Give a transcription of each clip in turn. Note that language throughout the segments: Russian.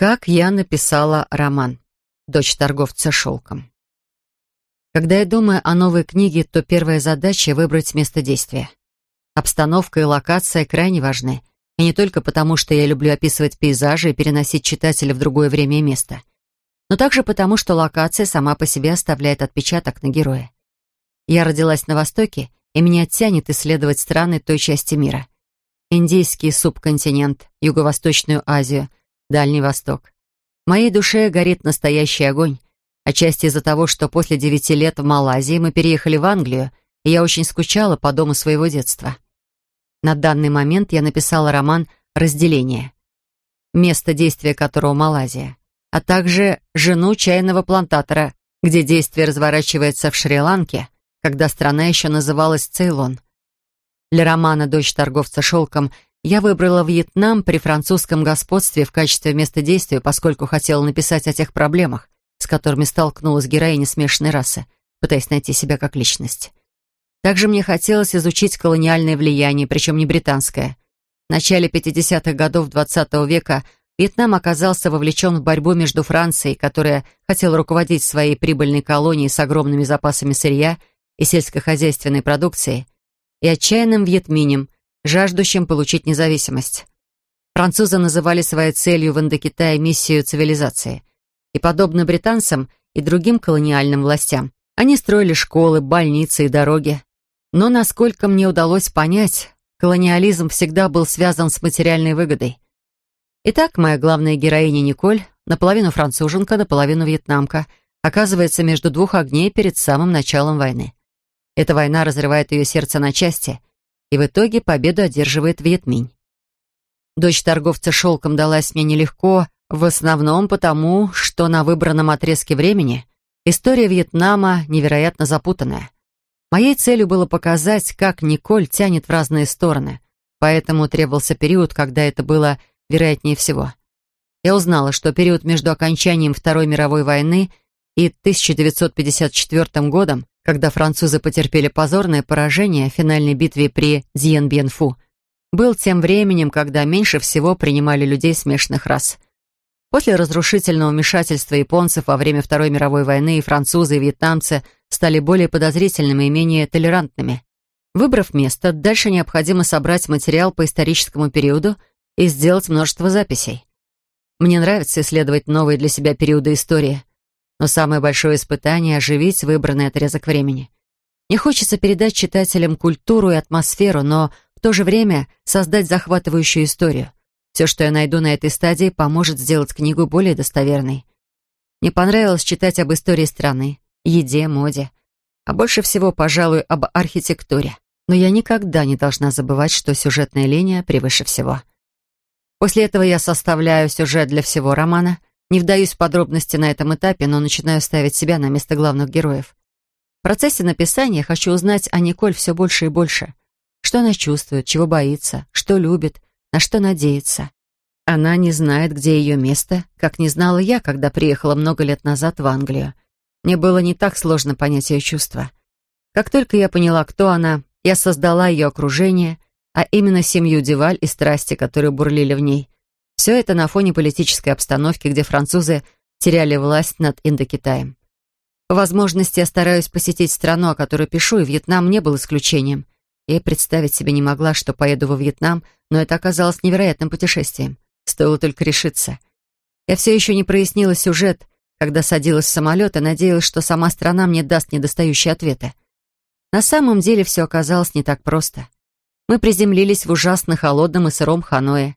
Как я написала роман «Дочь торговца шелком». Когда я думаю о новой книге, то первая задача — выбрать место действия. Обстановка и локация крайне важны. И не только потому, что я люблю описывать пейзажи и переносить читателя в другое время и место, но также потому, что локация сама по себе оставляет отпечаток на героя. Я родилась на Востоке, и меня тянет исследовать страны той части мира. Индийский субконтинент, Юго-Восточную Азию — Дальний Восток. В моей душе горит настоящий огонь. Отчасти из-за того, что после девяти лет в Малайзии мы переехали в Англию, и я очень скучала по дому своего детства. На данный момент я написала роман «Разделение», место действия которого Малайзия, а также «Жену чайного плантатора», где действие разворачивается в Шри-Ланке, когда страна еще называлась Цейлон. Для романа «Дочь торговца шелком» Я выбрала Вьетнам при французском господстве в качестве места действия, поскольку хотела написать о тех проблемах, с которыми столкнулась героиня смешанной расы, пытаясь найти себя как личность. Также мне хотелось изучить колониальное влияние, причем не британское. В начале 50-х годов XX -го века Вьетнам оказался вовлечен в борьбу между Францией, которая хотела руководить своей прибыльной колонией с огромными запасами сырья и сельскохозяйственной продукции, и отчаянным Вьетминем – жаждущим получить независимость. Французы называли своей целью в Индокитае миссию цивилизации. И, подобно британцам и другим колониальным властям, они строили школы, больницы и дороги. Но, насколько мне удалось понять, колониализм всегда был связан с материальной выгодой. Итак, моя главная героиня Николь, наполовину француженка, наполовину вьетнамка, оказывается между двух огней перед самым началом войны. Эта война разрывает ее сердце на части — и в итоге победу одерживает Вьетминь. Дочь торговца шелком далась мне нелегко, в основном потому, что на выбранном отрезке времени история Вьетнама невероятно запутанная. Моей целью было показать, как Николь тянет в разные стороны, поэтому требовался период, когда это было вероятнее всего. Я узнала, что период между окончанием Второй мировой войны и 1954 годом когда французы потерпели позорное поражение в финальной битве при Дьен-Бьен-Фу, был тем временем, когда меньше всего принимали людей смешанных рас. После разрушительного вмешательства японцев во время Второй мировой войны и французы, и вьетнамцы стали более подозрительными и менее толерантными. Выбрав место, дальше необходимо собрать материал по историческому периоду и сделать множество записей. Мне нравится исследовать новые для себя периоды истории, но самое большое испытание — оживить выбранный отрезок времени. Не хочется передать читателям культуру и атмосферу, но в то же время создать захватывающую историю. Все, что я найду на этой стадии, поможет сделать книгу более достоверной. Мне понравилось читать об истории страны, еде, моде, а больше всего, пожалуй, об архитектуре. Но я никогда не должна забывать, что сюжетная линия превыше всего. После этого я составляю сюжет для всего романа — не вдаюсь в подробности на этом этапе, но начинаю ставить себя на место главных героев. В процессе написания хочу узнать о Николь все больше и больше. Что она чувствует, чего боится, что любит, на что надеется. Она не знает, где ее место, как не знала я, когда приехала много лет назад в Англию. Мне было не так сложно понять ее чувства. Как только я поняла, кто она, я создала ее окружение, а именно семью Деваль и страсти, которые бурлили в ней — все это на фоне политической обстановки, где французы теряли власть над Индокитаем. По возможности я стараюсь посетить страну, о которой пишу, и Вьетнам не был исключением. Я представить себе не могла, что поеду во Вьетнам, но это оказалось невероятным путешествием. Стоило только решиться. Я все еще не прояснила сюжет, когда садилась в самолет и надеялась, что сама страна мне даст недостающие ответы. На самом деле все оказалось не так просто. Мы приземлились в ужасно холодном и сыром Ханое.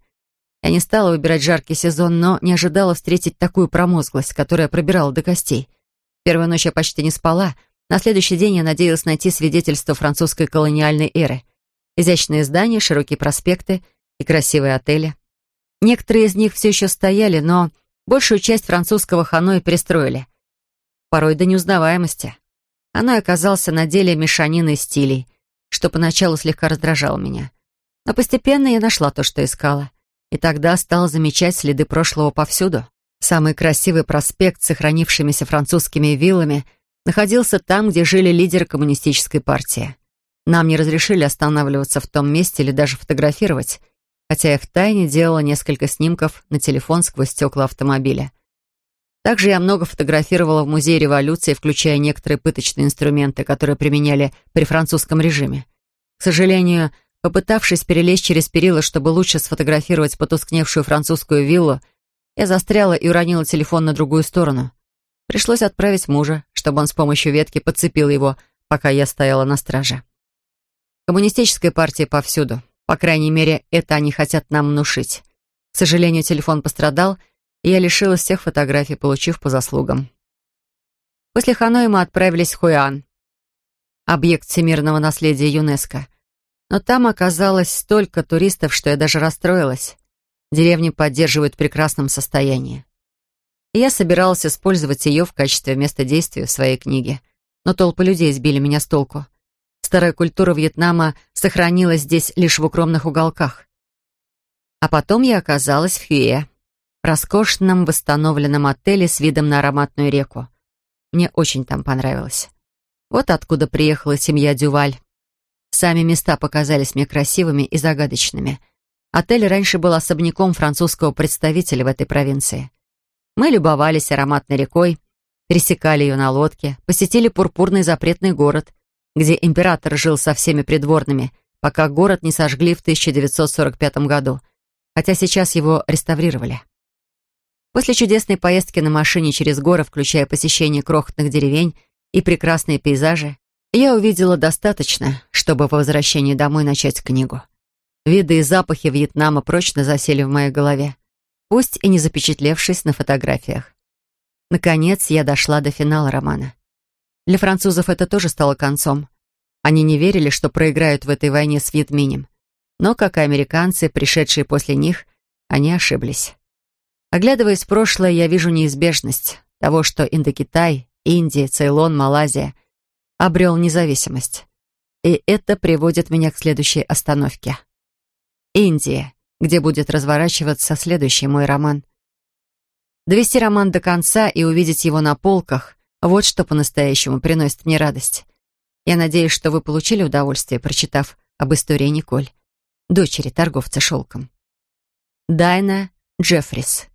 Я не стала выбирать жаркий сезон, но не ожидала встретить такую промозглость, которая пробирала до костей. Первую ночь я почти не спала. На следующий день я надеялась найти свидетельство французской колониальной эры. Изящные здания, широкие проспекты и красивые отели. Некоторые из них все еще стояли, но большую часть французского Ханоя перестроили. Порой до неузнаваемости. Ханой оказался на деле мешаниной стилей, что поначалу слегка раздражало меня. Но постепенно я нашла то, что искала и тогда стал замечать следы прошлого повсюду. Самый красивый проспект с сохранившимися французскими виллами находился там, где жили лидеры коммунистической партии. Нам не разрешили останавливаться в том месте или даже фотографировать, хотя я втайне делала несколько снимков на телефон сквозь стекла автомобиля. Также я много фотографировала в Музее революции, включая некоторые пыточные инструменты, которые применяли при французском режиме. К сожалению, попытавшись перелезть через перила, чтобы лучше сфотографировать потускневшую французскую виллу, я застряла и уронила телефон на другую сторону. Пришлось отправить мужа, чтобы он с помощью ветки подцепил его, пока я стояла на страже. Коммунистическая партия повсюду. По крайней мере, это они хотят нам внушить. К сожалению, телефон пострадал, и я лишилась всех фотографий, получив по заслугам. После Ханоя мы отправились в Хуян, объект всемирного наследия ЮНЕСКО. Но там оказалось столько туристов, что я даже расстроилась. Деревни поддерживают в прекрасном состоянии. И я собиралась использовать ее в качестве места действия в своей книге. Но толпы людей сбили меня с толку. Старая культура Вьетнама сохранилась здесь лишь в укромных уголках. А потом я оказалась в Хюе, роскошном восстановленном отеле с видом на ароматную реку. Мне очень там понравилось. Вот откуда приехала семья Дюваль. Сами места показались мне красивыми и загадочными. Отель раньше был особняком французского представителя в этой провинции. Мы любовались ароматной рекой, пересекали ее на лодке, посетили пурпурный запретный город, где император жил со всеми придворными, пока город не сожгли в 1945 году, хотя сейчас его реставрировали. После чудесной поездки на машине через горы, включая посещение крохотных деревень и прекрасные пейзажи, я увидела достаточно, чтобы по возвращении домой начать книгу. Виды и запахи Вьетнама прочно засели в моей голове, пусть и не запечатлевшись на фотографиях. Наконец, я дошла до финала романа. Для французов это тоже стало концом. Они не верили, что проиграют в этой войне с Вьетминем. Но, как и американцы, пришедшие после них, они ошиблись. Оглядываясь в прошлое, я вижу неизбежность того, что Индокитай, Индия, Цейлон, Малайзия обрел независимость. И это приводит меня к следующей остановке. Индия, где будет разворачиваться следующий мой роман. Довести роман до конца и увидеть его на полках — вот что по-настоящему приносит мне радость. Я надеюсь, что вы получили удовольствие, прочитав об истории Николь, дочери торговца шелком. Дайна Джеффрис